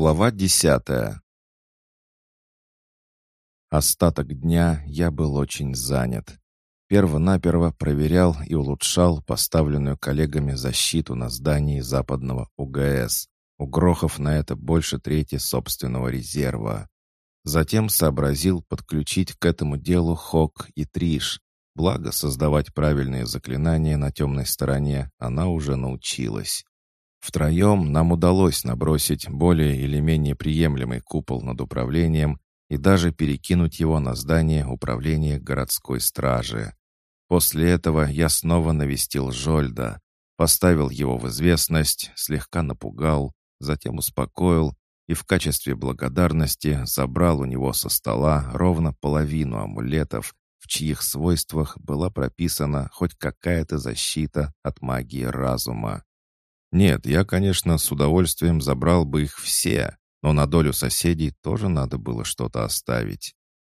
Глава десятая Остаток дня я был очень занят. Первонаперво проверял и улучшал поставленную коллегами защиту на здании западного УГС, угрохав на это больше трети собственного резерва. Затем сообразил подключить к этому делу Хок и Триш, благо создавать правильные заклинания на темной стороне она уже научилась. Втроем нам удалось набросить более или менее приемлемый купол над управлением и даже перекинуть его на здание управления городской стражи. После этого я снова навестил Жольда, поставил его в известность, слегка напугал, затем успокоил и в качестве благодарности забрал у него со стола ровно половину амулетов, в чьих свойствах была прописана хоть какая-то защита от магии разума. Нет, я, конечно, с удовольствием забрал бы их все, но на долю соседей тоже надо было что-то оставить.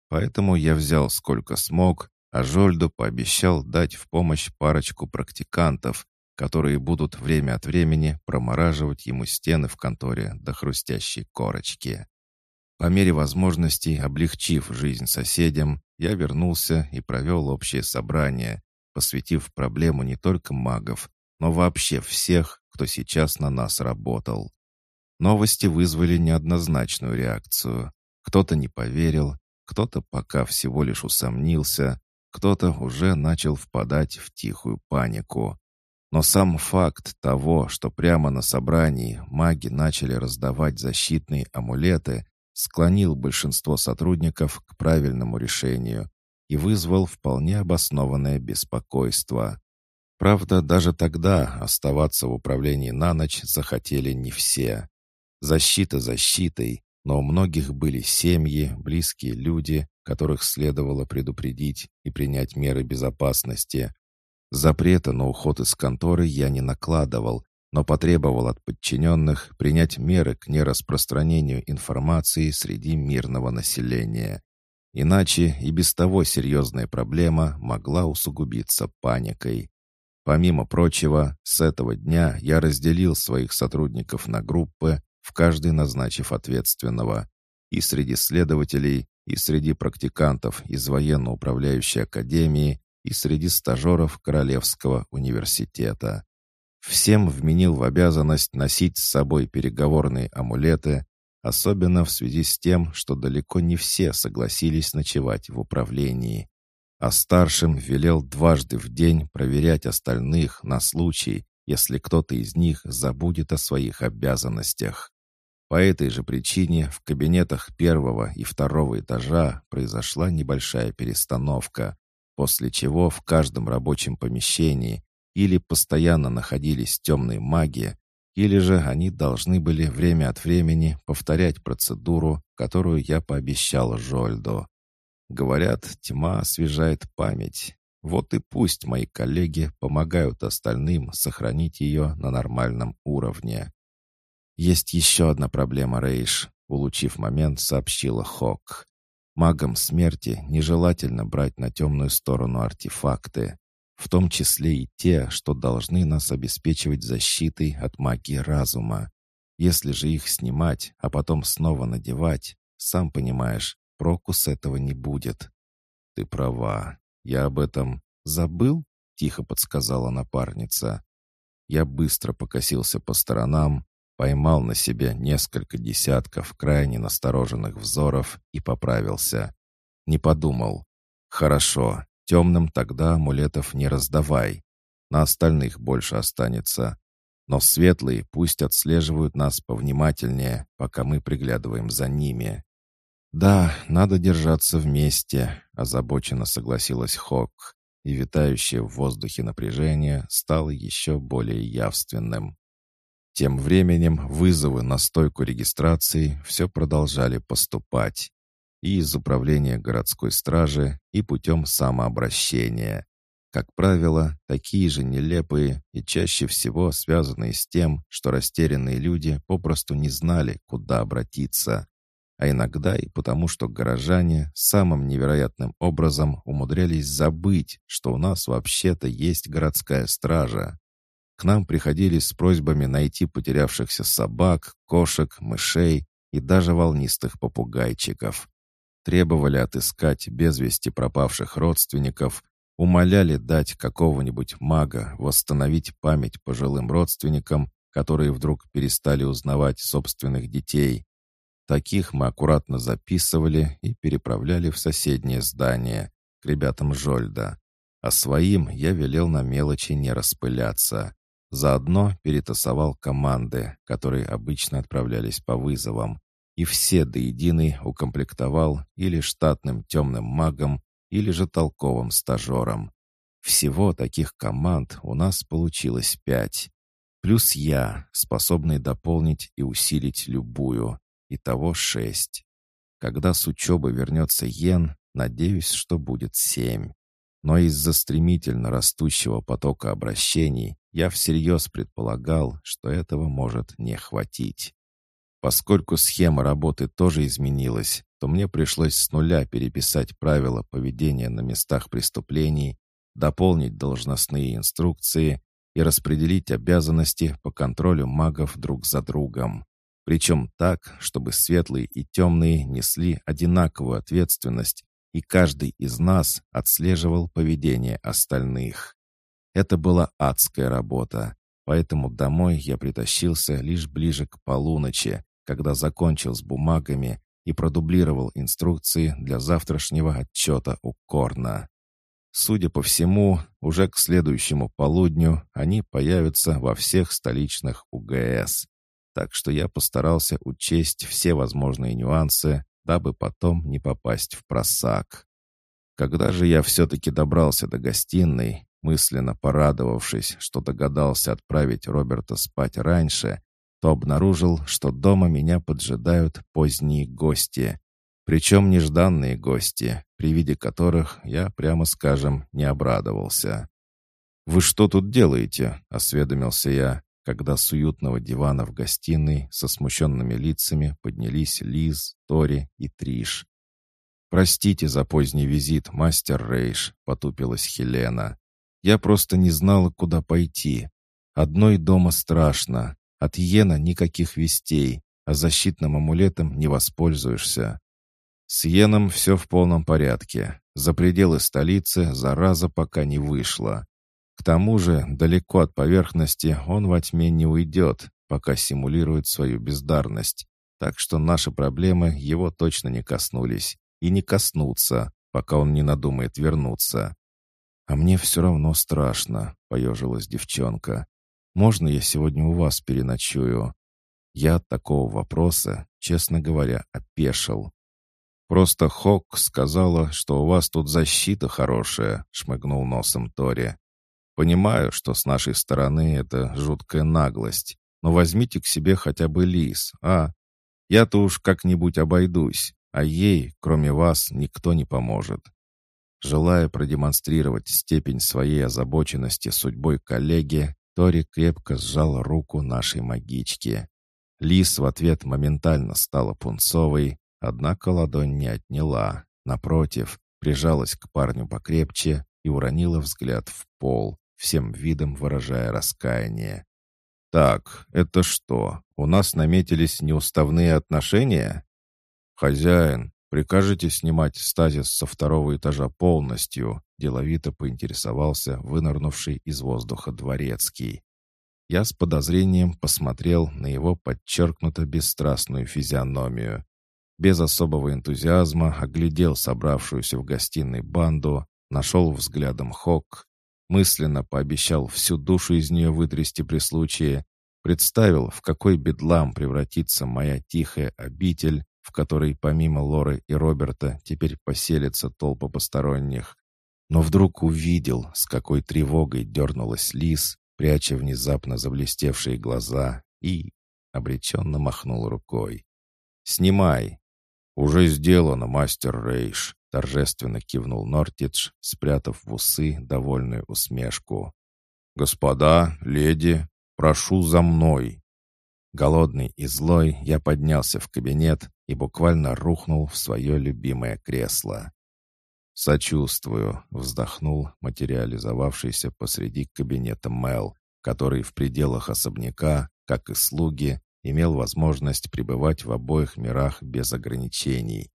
Поэтому я взял сколько смог, а Жольду пообещал дать в помощь парочку практикантов, которые будут время от времени промораживать ему стены в конторе до хрустящей корочки. По мере возможностей, облегчив жизнь соседям, я вернулся и провел общее собрание, посвятив проблему не только магов, но вообще всех, кто сейчас на нас работал. Новости вызвали неоднозначную реакцию. Кто-то не поверил, кто-то пока всего лишь усомнился, кто-то уже начал впадать в тихую панику. Но сам факт того, что прямо на собрании маги начали раздавать защитные амулеты, склонил большинство сотрудников к правильному решению и вызвал вполне обоснованное беспокойство. Правда, даже тогда оставаться в управлении на ночь захотели не все. Защита защитой, но у многих были семьи, близкие люди, которых следовало предупредить и принять меры безопасности. Запрета на уход из конторы я не накладывал, но потребовал от подчиненных принять меры к нераспространению информации среди мирного населения. Иначе и без того серьезная проблема могла усугубиться паникой. Помимо прочего, с этого дня я разделил своих сотрудников на группы, в каждой назначив ответственного. И среди следователей, и среди практикантов из военно-управляющей академии, и среди стажеров Королевского университета. Всем вменил в обязанность носить с собой переговорные амулеты, особенно в связи с тем, что далеко не все согласились ночевать в управлении а старшим велел дважды в день проверять остальных на случай, если кто-то из них забудет о своих обязанностях. По этой же причине в кабинетах первого и второго этажа произошла небольшая перестановка, после чего в каждом рабочем помещении или постоянно находились темные маги, или же они должны были время от времени повторять процедуру, которую я пообещал Жольду. Говорят, тьма освежает память. Вот и пусть мои коллеги помогают остальным сохранить ее на нормальном уровне. Есть еще одна проблема, Рейш, улучив момент, сообщила Хок. Магам смерти нежелательно брать на темную сторону артефакты, в том числе и те, что должны нас обеспечивать защитой от магии разума. Если же их снимать, а потом снова надевать, сам понимаешь, проку с этого не будет. Ты права. Я об этом забыл? Тихо подсказала напарница. Я быстро покосился по сторонам, поймал на себе несколько десятков крайне настороженных взоров и поправился. Не подумал. Хорошо, темным тогда амулетов не раздавай. На остальных больше останется. Но светлые пусть отслеживают нас повнимательнее, пока мы приглядываем за ними. «Да, надо держаться вместе», — озабоченно согласилась Хок, и витающее в воздухе напряжение стало еще более явственным. Тем временем вызовы на стойку регистрации все продолжали поступать. И из управления городской стражи, и путем самообращения. Как правило, такие же нелепые и чаще всего связанные с тем, что растерянные люди попросту не знали, куда обратиться а иногда и потому, что горожане самым невероятным образом умудрялись забыть, что у нас вообще-то есть городская стража. К нам приходили с просьбами найти потерявшихся собак, кошек, мышей и даже волнистых попугайчиков. Требовали отыскать без вести пропавших родственников, умоляли дать какого-нибудь мага восстановить память пожилым родственникам, которые вдруг перестали узнавать собственных детей. Таких мы аккуратно записывали и переправляли в соседнее здание, к ребятам Жольда. А своим я велел на мелочи не распыляться. Заодно перетасовал команды, которые обычно отправлялись по вызовам, и все до единой укомплектовал или штатным темным магом, или же толковым стажером. Всего таких команд у нас получилось пять. Плюс я, способный дополнить и усилить любую. Итого шесть. Когда с учебы вернется Йен, надеюсь, что будет семь. Но из-за стремительно растущего потока обращений я всерьез предполагал, что этого может не хватить. Поскольку схема работы тоже изменилась, то мне пришлось с нуля переписать правила поведения на местах преступлений, дополнить должностные инструкции и распределить обязанности по контролю магов друг за другом. Причем так, чтобы светлые и темные несли одинаковую ответственность и каждый из нас отслеживал поведение остальных. Это была адская работа, поэтому домой я притащился лишь ближе к полуночи, когда закончил с бумагами и продублировал инструкции для завтрашнего отчета у Корна. Судя по всему, уже к следующему полудню они появятся во всех столичных УГС. Так что я постарался учесть все возможные нюансы, дабы потом не попасть в просак. Когда же я все-таки добрался до гостиной, мысленно порадовавшись, что догадался отправить Роберта спать раньше, то обнаружил, что дома меня поджидают поздние гости. Причем нежданные гости, при виде которых я, прямо скажем, не обрадовался. «Вы что тут делаете?» — осведомился я, когда с уютного дивана в гостиной со смущенными лицами поднялись Лиз, Тори и Триш. «Простите за поздний визит, мастер Рейш», — потупилась Хелена. «Я просто не знала, куда пойти. Одной дома страшно. От Йена никаких вестей, а защитным амулетом не воспользуешься. С Йеном все в полном порядке. За пределы столицы зараза пока не вышла. К тому же, далеко от поверхности он во тьме не уйдет, пока симулирует свою бездарность. Так что наши проблемы его точно не коснулись. И не коснутся, пока он не надумает вернуться. «А мне все равно страшно», — поежилась девчонка. «Можно я сегодня у вас переночую?» Я от такого вопроса, честно говоря, опешил. «Просто Хок сказала, что у вас тут защита хорошая», — шмыгнул носом Тори. «Понимаю, что с нашей стороны это жуткая наглость, но возьмите к себе хотя бы лис, а? Я-то уж как-нибудь обойдусь, а ей, кроме вас, никто не поможет». Желая продемонстрировать степень своей озабоченности судьбой коллеги, Тори крепко сжал руку нашей магички. Лис в ответ моментально стала пунцовой, однако ладонь не отняла. Напротив, прижалась к парню покрепче и уронила взгляд в пол, всем видом выражая раскаяние. «Так, это что, у нас наметились неуставные отношения?» «Хозяин, прикажете снимать стазис со второго этажа полностью?» деловито поинтересовался вынырнувший из воздуха дворецкий. Я с подозрением посмотрел на его подчеркнуто бесстрастную физиономию. Без особого энтузиазма оглядел собравшуюся в гостиной банду, нашел взглядом Хок, мысленно пообещал всю душу из нее вытрясти при случае, представил, в какой бедлам превратится моя тихая обитель, в которой помимо Лоры и Роберта теперь поселится толпа посторонних, но вдруг увидел, с какой тревогой дернулась лис, пряча внезапно заблестевшие глаза, и обреченно махнул рукой. «Снимай!» «Уже сделано, мастер Рейш», — торжественно кивнул Нортидж, спрятав в усы довольную усмешку. «Господа, леди, прошу за мной!» Голодный и злой я поднялся в кабинет и буквально рухнул в свое любимое кресло. «Сочувствую», — вздохнул материализовавшийся посреди кабинета Мел, который в пределах особняка, как и слуги, имел возможность пребывать в обоих мирах без ограничений.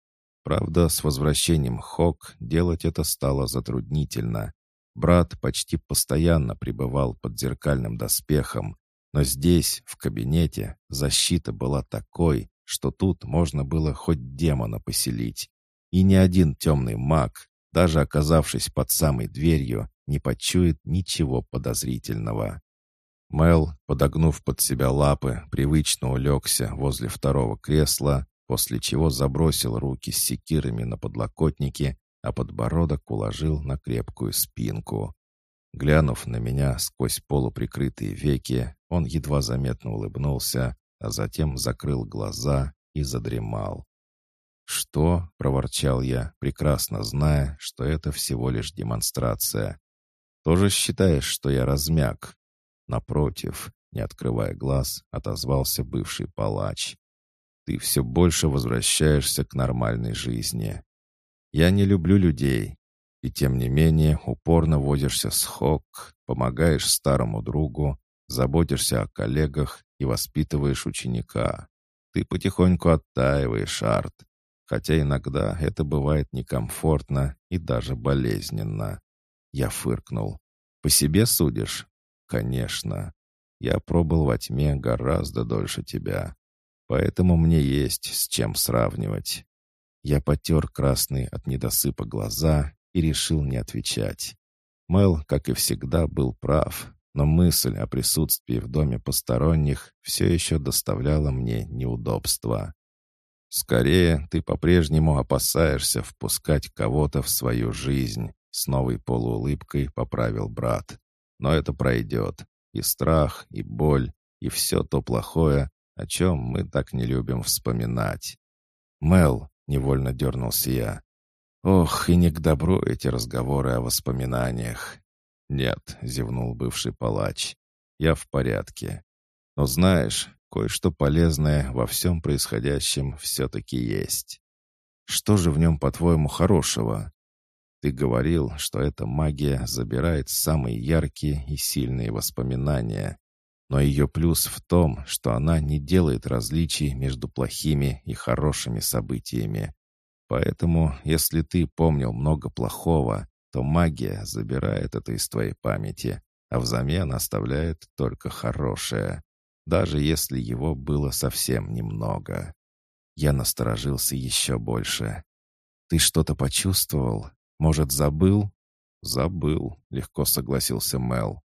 Правда, с возвращением Хок делать это стало затруднительно. Брат почти постоянно пребывал под зеркальным доспехом, но здесь, в кабинете, защита была такой, что тут можно было хоть демона поселить. И ни один темный маг, даже оказавшись под самой дверью, не почует ничего подозрительного. Мел, подогнув под себя лапы, привычно улегся возле второго кресла, после чего забросил руки с секирами на подлокотники, а подбородок уложил на крепкую спинку. Глянув на меня сквозь полуприкрытые веки, он едва заметно улыбнулся, а затем закрыл глаза и задремал. «Что?» — проворчал я, прекрасно зная, что это всего лишь демонстрация. «Тоже считаешь, что я размяк?» Напротив, не открывая глаз, отозвался бывший палач. «Ты все больше возвращаешься к нормальной жизни. Я не люблю людей, и тем не менее упорно возишься с Хок, помогаешь старому другу, заботишься о коллегах и воспитываешь ученика. Ты потихоньку оттаиваешь, Арт, хотя иногда это бывает некомфортно и даже болезненно. Я фыркнул. «По себе судишь?» «Конечно. Я пробыл во тьме гораздо дольше тебя. Поэтому мне есть с чем сравнивать». Я потер красные от недосыпа глаза и решил не отвечать. Мэл, как и всегда, был прав, но мысль о присутствии в доме посторонних все еще доставляла мне неудобства. «Скорее, ты по-прежнему опасаешься впускать кого-то в свою жизнь», с новой полуулыбкой поправил брат. «Но это пройдет. И страх, и боль, и все то плохое, о чем мы так не любим вспоминать». «Мел», — невольно дернулся я, Ох, и не к добру эти разговоры о воспоминаниях. «Нет», — зевнул бывший палач, — «я в порядке. Но знаешь, кое-что полезное во всем происходящем все-таки есть. Что же в нем, по-твоему, хорошего? Ты говорил, что эта магия забирает самые яркие и сильные воспоминания, но ее плюс в том, что она не делает различий между плохими и хорошими событиями. Поэтому, если ты помнил много плохого, то магия забирает это из твоей памяти, а взамен оставляет только хорошее, даже если его было совсем немного. Я насторожился еще больше. «Ты что-то почувствовал? Может, забыл?» «Забыл», — легко согласился Мел.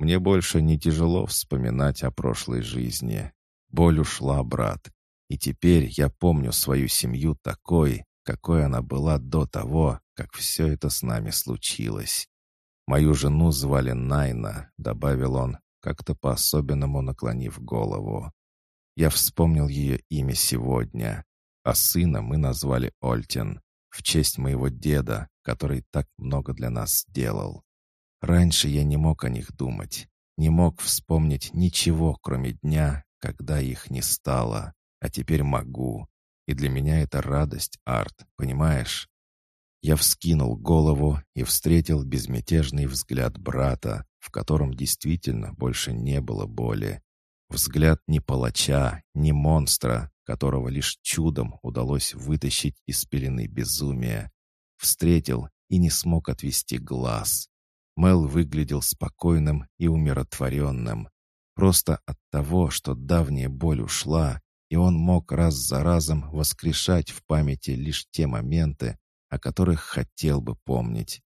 «Мне больше не тяжело вспоминать о прошлой жизни. Боль ушла, брат, и теперь я помню свою семью такой, какой она была до того, как все это с нами случилось. Мою жену звали Найна, добавил он, как-то по-особенному наклонив голову. Я вспомнил ее имя сегодня, а сына мы назвали Ольтин, в честь моего деда, который так много для нас сделал. Раньше я не мог о них думать, не мог вспомнить ничего, кроме дня, когда их не стало, а теперь могу. И для меня это радость, Арт, понимаешь? Я вскинул голову и встретил безмятежный взгляд брата, в котором действительно больше не было боли. Взгляд не палача, не монстра, которого лишь чудом удалось вытащить из пелены безумия. Встретил и не смог отвести глаз. Мел выглядел спокойным и умиротворенным. Просто от того, что давняя боль ушла, и он мог раз за разом воскрешать в памяти лишь те моменты, о которых хотел бы помнить.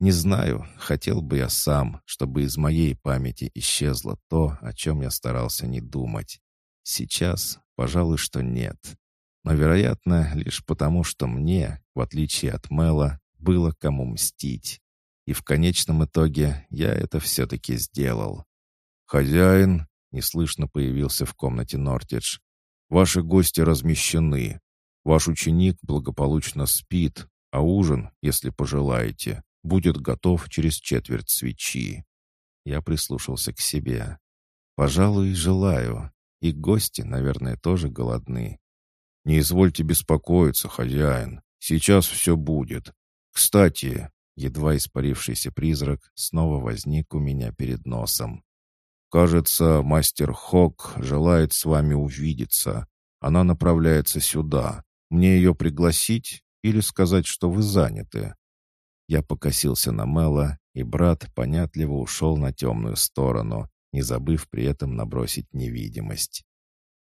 Не знаю, хотел бы я сам, чтобы из моей памяти исчезло то, о чем я старался не думать. Сейчас, пожалуй, что нет. Но, вероятно, лишь потому, что мне, в отличие от Мэла, было кому мстить. И в конечном итоге я это все-таки сделал. «Хозяин!» — неслышно появился в комнате Нортидж. Ваши гости размещены. Ваш ученик благополучно спит, а ужин, если пожелаете, будет готов через четверть свечи». Я прислушался к себе. «Пожалуй, желаю. И гости, наверное, тоже голодны». «Не извольте беспокоиться, хозяин. Сейчас все будет. Кстати...» Едва испарившийся призрак снова возник у меня перед носом. «Кажется, мастер Хок желает с вами увидеться. Она направляется сюда. Мне ее пригласить или сказать, что вы заняты?» Я покосился на Мэла, и брат понятливо ушел на темную сторону, не забыв при этом набросить невидимость.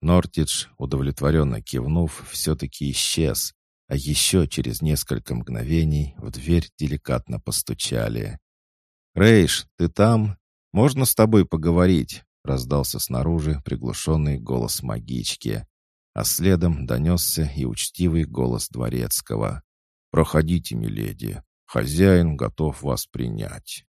Нортидж, удовлетворенно кивнув, все-таки исчез, а еще через несколько мгновений в дверь деликатно постучали. «Рейш, ты там? Можно с тобой поговорить?» — раздался снаружи приглушенный голос магички, а следом донесся и учтивый голос дворецкого. «Проходите, миледи, хозяин готов вас принять».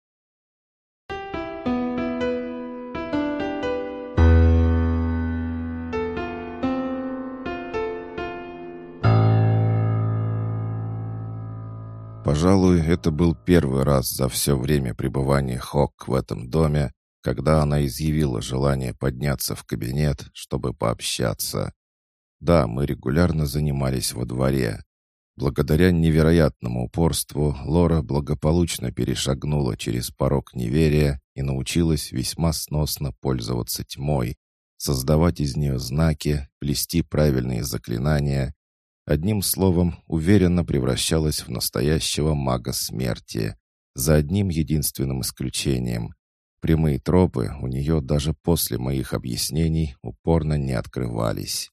Пожалуй, это был первый раз за все время пребывания Хок в этом доме, когда она изъявила желание подняться в кабинет, чтобы пообщаться. Да, мы регулярно занимались во дворе. Благодаря невероятному упорству Лора благополучно перешагнула через порог неверия и научилась весьма сносно пользоваться тьмой, создавать из нее знаки, плести правильные заклинания Одним словом, уверенно превращалась в настоящего мага смерти. За одним единственным исключением. Прямые тропы у нее даже после моих объяснений упорно не открывались.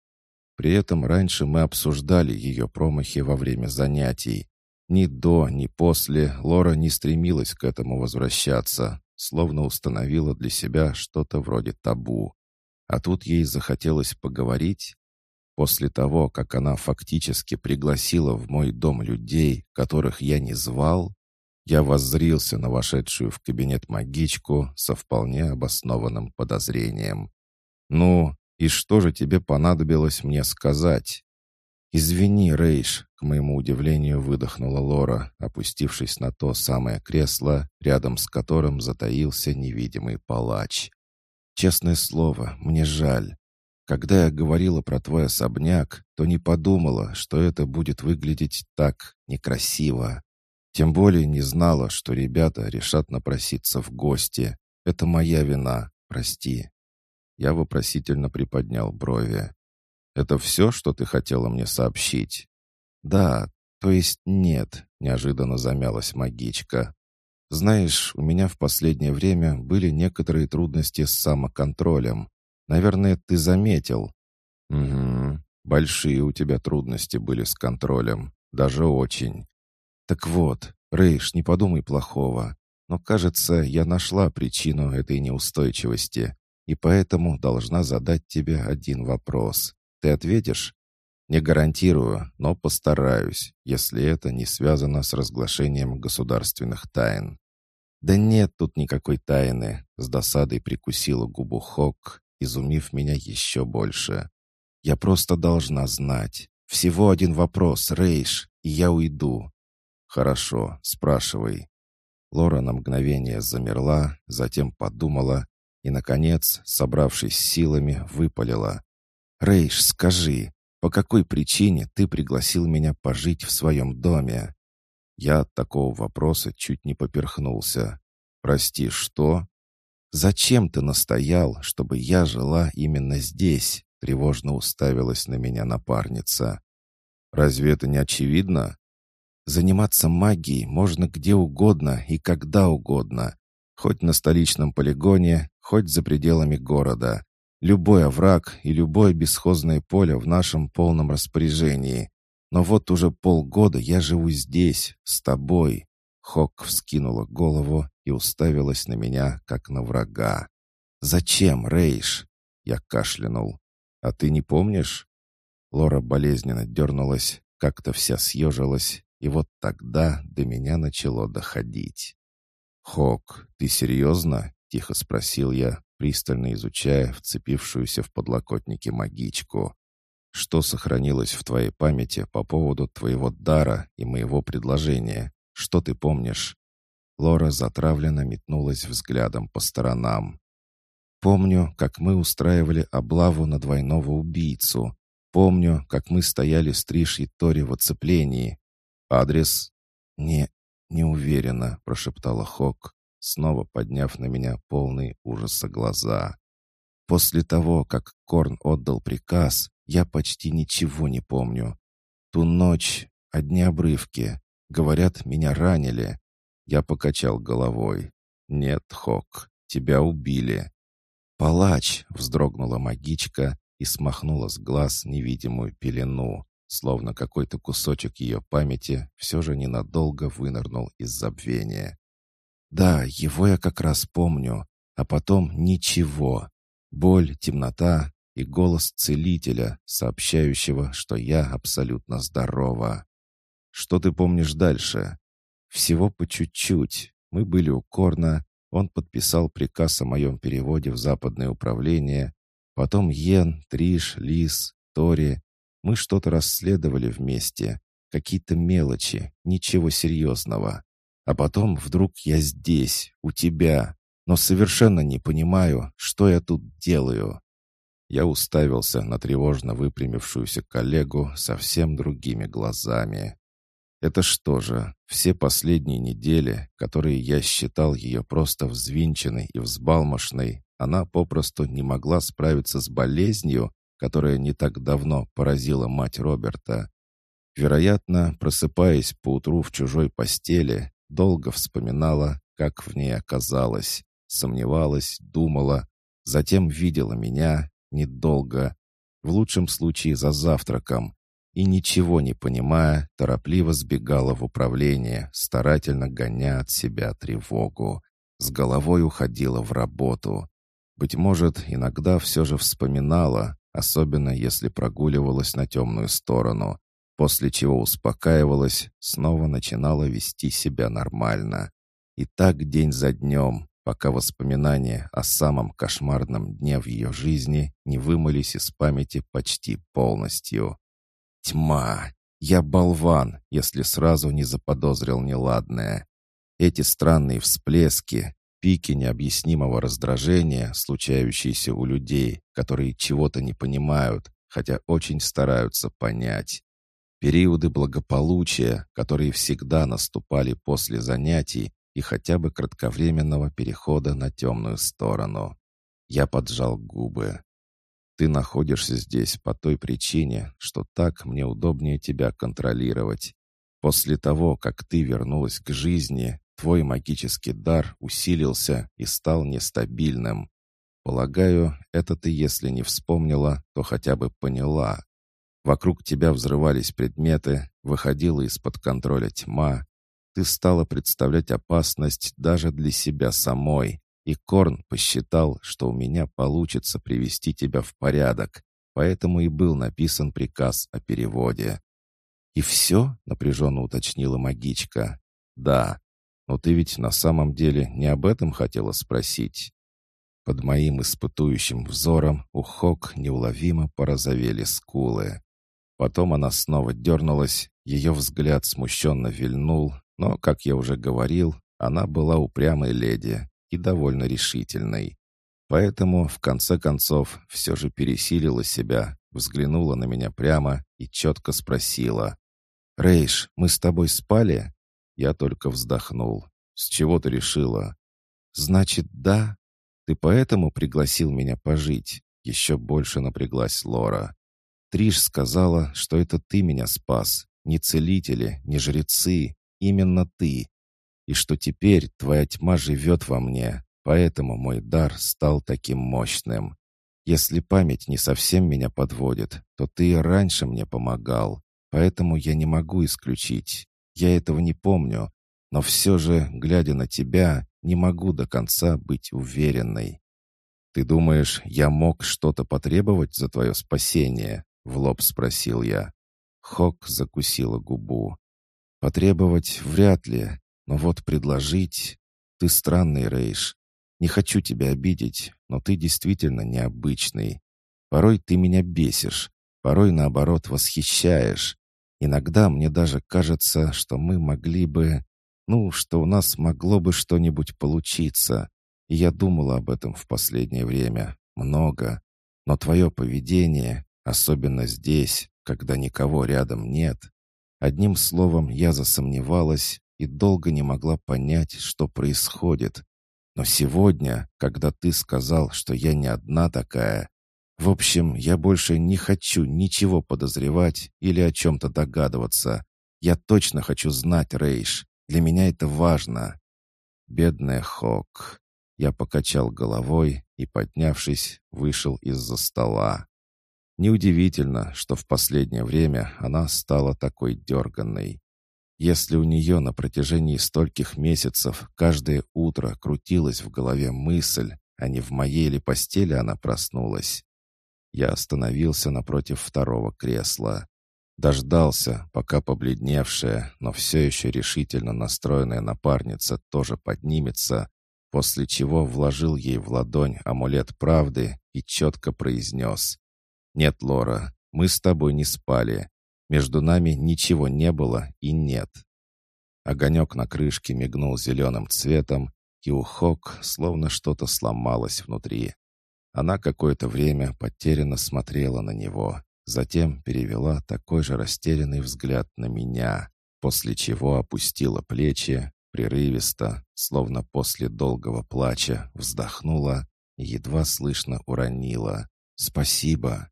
При этом раньше мы обсуждали ее промахи во время занятий. Ни до, ни после Лора не стремилась к этому возвращаться, словно установила для себя что-то вроде табу. А тут ей захотелось поговорить, После того, как она фактически пригласила в мой дом людей, которых я не звал, я воззрился на вошедшую в кабинет магичку со вполне обоснованным подозрением. «Ну, и что же тебе понадобилось мне сказать?» «Извини, Рейш», — к моему удивлению выдохнула Лора, опустившись на то самое кресло, рядом с которым затаился невидимый палач. «Честное слово, мне жаль. Когда я говорила про твой особняк, то не подумала, что это будет выглядеть так некрасиво. Тем более не знала, что ребята решат напроситься в гости. Это моя вина, прости». Я вопросительно приподнял брови. «Это все, что ты хотела мне сообщить?» «Да, то есть нет», — неожиданно замялась магичка. «Знаешь, у меня в последнее время были некоторые трудности с самоконтролем. Наверное, ты заметил». «Угу. Большие у тебя трудности были с контролем. Даже очень. Так вот, Рейш, не подумай плохого. Но, кажется, я нашла причину этой неустойчивости, и поэтому должна задать тебе один вопрос. Ты ответишь? Не гарантирую, но постараюсь, если это не связано с разглашением государственных тайн. Да нет тут никакой тайны, с досадой прикусила губу Хок изумив меня еще больше. «Я просто должна знать. Всего один вопрос, Рейш, и я уйду». «Хорошо, спрашивай». Лора на мгновение замерла, затем подумала и, наконец, собравшись силами, выпалила. «Рейш, скажи, по какой причине ты пригласил меня пожить в своем доме?» Я от такого вопроса чуть не поперхнулся. «Прости, что?» «Зачем ты настоял, чтобы я жила именно здесь?» — тревожно уставилась на меня напарница. «Разве это не очевидно?» «Заниматься магией можно где угодно и когда угодно, хоть на столичном полигоне, хоть за пределами города. Любой овраг и любое бесхозное поле в нашем полном распоряжении. Но вот уже полгода я живу здесь, с тобой». Хок вскинула голову и уставилась на меня, как на врага. «Зачем, Рейш?» Я кашлянул. «А ты не помнишь?» Лора болезненно дернулась, как-то вся съежилась, и вот тогда до меня начало доходить. «Хок, ты серьезно?» — тихо спросил я, пристально изучая вцепившуюся в подлокотники магичку. «Что сохранилось в твоей памяти по поводу твоего дара и моего предложения? Что ты помнишь?» Лора затравленно метнулась взглядом по сторонам. «Помню, как мы устраивали облаву на двойного убийцу. Помню, как мы стояли с Триш и Тори в оцеплении. Адрес?» «Не, не уверена», — прошептала Хок, снова подняв на меня полный ужаса глаза. После того, как Корн отдал приказ, я почти ничего не помню. Ту ночь одни обрывки. Говорят, меня ранили. Я покачал головой. «Нет, Хок, тебя убили». «Палач!» — вздрогнула магичка и смахнула с глаз невидимую пелену, словно какой-то кусочек ее памяти все же ненадолго вынырнул из забвения. «Да, его я как раз помню, а потом ничего. Боль, темнота и голос целителя, сообщающего, что я абсолютно здорова. Что ты помнишь дальше?» «Всего по чуть-чуть. Мы были у Корна, он подписал приказ о моем переводе в западное управление. Потом Йен, Триш, Лис, Тори. Мы что-то расследовали вместе. Какие-то мелочи, ничего серьезного. А потом вдруг я здесь, у тебя, но совершенно не понимаю, что я тут делаю. Я уставился на тревожно выпрямившуюся коллегу совсем другими глазами. Это что же, все последние недели, которые я считал ее просто взвинченной и взбалмошной, она попросту не могла справиться с болезнью, которая не так давно поразила мать Роберта. Вероятно, просыпаясь поутру в чужой постели, долго вспоминала, как в ней оказалась, сомневалась, думала, затем видела меня, недолго, в лучшем случае за завтраком, и, ничего не понимая, торопливо сбегала в управление, старательно гоня от себя тревогу. С головой уходила в работу. Быть может, иногда все же вспоминала, особенно если прогуливалась на темную сторону, после чего успокаивалась, снова начинала вести себя нормально. И так день за днем, пока воспоминания о самом кошмарном дне в ее жизни не вымылись из памяти почти полностью. Тьма. Я болван, если сразу не заподозрил неладное. Эти странные всплески, пики необъяснимого раздражения, случающиеся у людей, которые чего-то не понимают, хотя очень стараются понять. Периоды благополучия, которые всегда наступали после занятий и хотя бы кратковременного перехода на темную сторону. Я поджал губы. Ты находишься здесь по той причине, что так мне удобнее тебя контролировать. После того, как ты вернулась к жизни, твой магический дар усилился и стал нестабильным. Полагаю, это ты, если не вспомнила, то хотя бы поняла. Вокруг тебя взрывались предметы, выходила из-под контроля тьма. Ты стала представлять опасность даже для себя самой, и Корн посчитал, что у меня получится привести тебя в порядок, поэтому и был написан приказ о переводе. «И все?» — напряженно уточнила магичка. «Да, но ты ведь на самом деле не об этом хотела спросить». Под моим испытующим взором у Хок неуловимо порозовели скулы. Потом она снова дернулась, ее взгляд смущенно вильнул, но, как я уже говорил, она была упрямой леди, и довольно решительной. Поэтому, в конце концов, все же пересилила себя, взглянула на меня прямо и четко спросила. «Рейш, мы с тобой спали?» Я только вздохнул. «С чего ты решила?» «Значит, да? Ты поэтому пригласил меня пожить?» Еще больше напряглась Лора. Триш сказала, что это ты меня спас. Не целители, не жрецы, именно ты и что теперь твоя тьма живет во мне, поэтому мой дар стал таким мощным. Если память не совсем меня подводит, то ты раньше мне помогал, поэтому я не могу исключить. Я этого не помню, но все же, глядя на тебя, не могу до конца быть уверенной. «Ты думаешь, я мог что-то потребовать за твое спасение?» — в лоб спросил я. Хок закусила губу. «Потребовать вряд ли, но вот предложить... Ты странный, Рейш. Не хочу тебя обидеть, но ты действительно необычный. Порой ты меня бесишь, порой, наоборот, восхищаешь. Иногда мне даже кажется, что мы могли бы... Ну, что у нас могло бы что-нибудь получиться. И я думала об этом в последнее время. Много. Но твое поведение, особенно здесь, когда никого рядом нет... Одним словом, я засомневалась, и долго не могла понять, что происходит. Но сегодня, когда ты сказал, что я не одна такая... В общем, я больше не хочу ничего подозревать или о чем-то догадываться. Я точно хочу знать, Рейш. Для меня это важно. Бедная Хок. Я покачал головой и, поднявшись, вышел из-за стола. Неудивительно, что в последнее время она стала такой дерганной. Если у нее на протяжении стольких месяцев каждое утро крутилась в голове мысль, а не в моей ли постели она проснулась. Я остановился напротив второго кресла. Дождался, пока побледневшая, но все еще решительно настроенная напарница тоже поднимется, после чего вложил ей в ладонь амулет правды и четко произнес. «Нет, Лора, мы с тобой не спали. Между нами ничего не было и нет. Огонек на крышке мигнул зеленым цветом, и у Хок словно что-то сломалось внутри. Она какое-то время потерянно смотрела на него, затем перевела такой же растерянный взгляд на меня, после чего опустила плечи, прерывисто, словно после долгого плача, вздохнула и едва слышно уронила. «Спасибо!»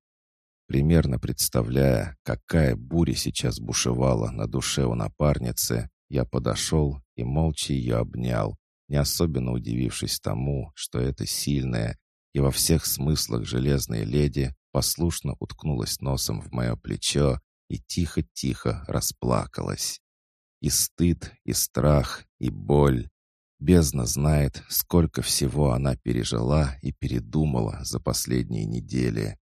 Примерно представляя, какая буря сейчас бушевала на душе у напарницы, я подошел и молча ее обнял, не особенно удивившись тому, что эта сильная и во всех смыслах железная леди послушно уткнулась носом в мое плечо и тихо-тихо расплакалась. И стыд, и страх, и боль. Бездна знает, сколько всего она пережила и передумала за последние недели.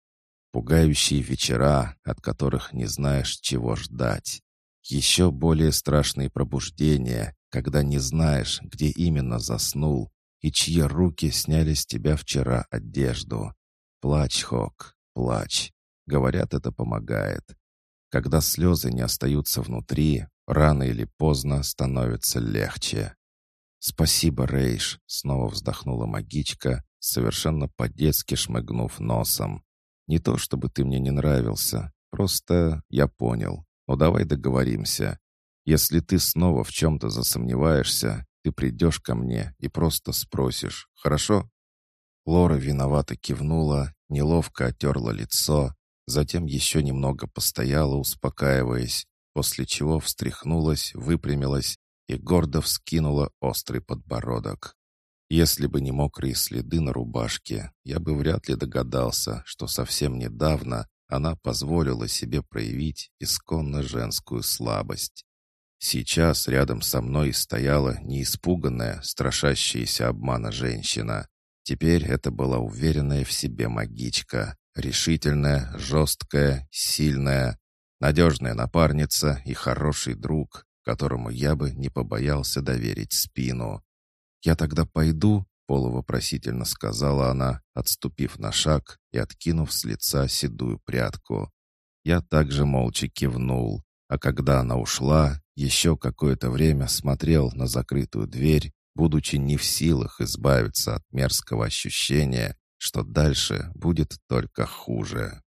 Пугающие вечера, от которых не знаешь, чего ждать. Еще более страшные пробуждения, когда не знаешь, где именно заснул и чьи руки сняли с тебя вчера одежду. Плачь, Хок, плачь. Говорят, это помогает. Когда слезы не остаются внутри, рано или поздно становится легче. «Спасибо, Рейш», — снова вздохнула магичка, совершенно по-детски шмыгнув носом. Не то чтобы ты мне не нравился, просто я понял. Ну давай договоримся. Если ты снова в чем-то засомневаешься, ты придешь ко мне и просто спросишь, хорошо?» Лора виновато кивнула, неловко отерла лицо, затем еще немного постояла, успокаиваясь, после чего встряхнулась, выпрямилась и гордо вскинула острый подбородок. Если бы не мокрые следы на рубашке, я бы вряд ли догадался, что совсем недавно она позволила себе проявить исконно женскую слабость. Сейчас рядом со мной стояла неиспуганная, страшащаяся обмана женщина. Теперь это была уверенная в себе магичка, решительная, жесткая, сильная, надежная напарница и хороший друг, которому я бы не побоялся доверить спину. «Я тогда пойду?» — полувопросительно сказала она, отступив на шаг и откинув с лица седую прядку. Я также молча кивнул, а когда она ушла, еще какое-то время смотрел на закрытую дверь, будучи не в силах избавиться от мерзкого ощущения, что дальше будет только хуже.